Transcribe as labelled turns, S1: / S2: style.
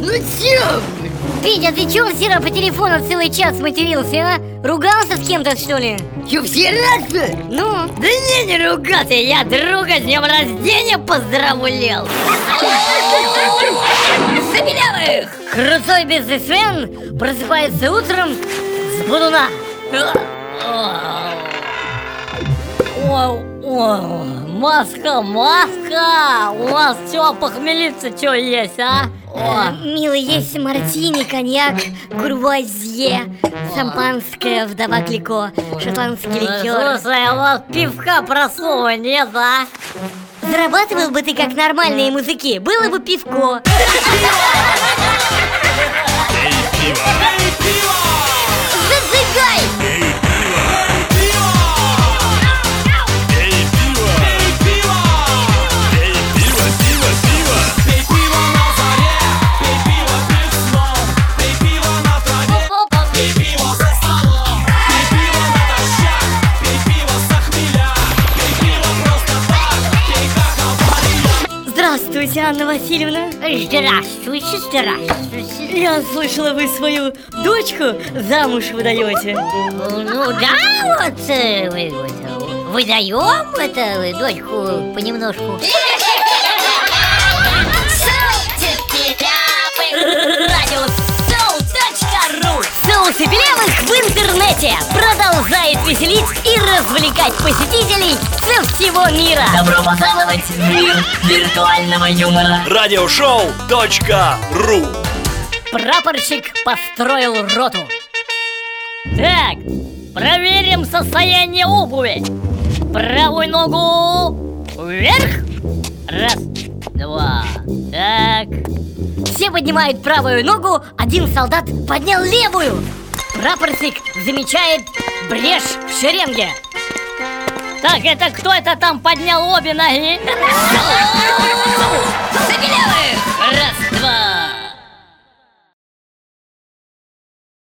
S1: Ну чё? Петя, ты чё вчера по телефону целый час матерился, а? Ругался с кем-то, что ли?
S2: Чё, вчера-то?
S1: Ну?
S2: Да не, не ругаться, я друга с днем рождения поздравлял! Забелявых!
S1: Крутой бизнесмен просыпается утром с будуна.
S2: А! О, маска, маска! У вас чё, похмелиться чё есть, а?
S1: О, Милый, есть мартини, коньяк, курвозье, шампанское, вдова Клико, шотландский ликер
S2: Слушай, а вот пивка просова нет, а?
S1: Зарабатывал бы ты как нормальные музыки, было бы пивко Зажигай! Здравствуйте, Анна Васильевна.
S2: Здравствуйте, здравствуйте.
S1: Я слышала, вы свою дочку замуж выдаете.
S2: Ну да, вот э, вы, вот, э, выдаем это э, дочку понемножку.
S1: Соусы Белявых в интернете. Продолжает веселить и развлекать посетителей со всего мира.
S3: Добро пожаловать в мир виртуального юмора.
S4: Радиошоу.ру
S1: Прапорщик построил роту. Так, проверим состояние обуви. Правую ногу вверх. Раз, два, так. Все поднимают правую ногу, один солдат поднял левую Прапорщик замечает брешь в шеренге Так, это кто это там поднял обе ноги?
S2: Забелявых!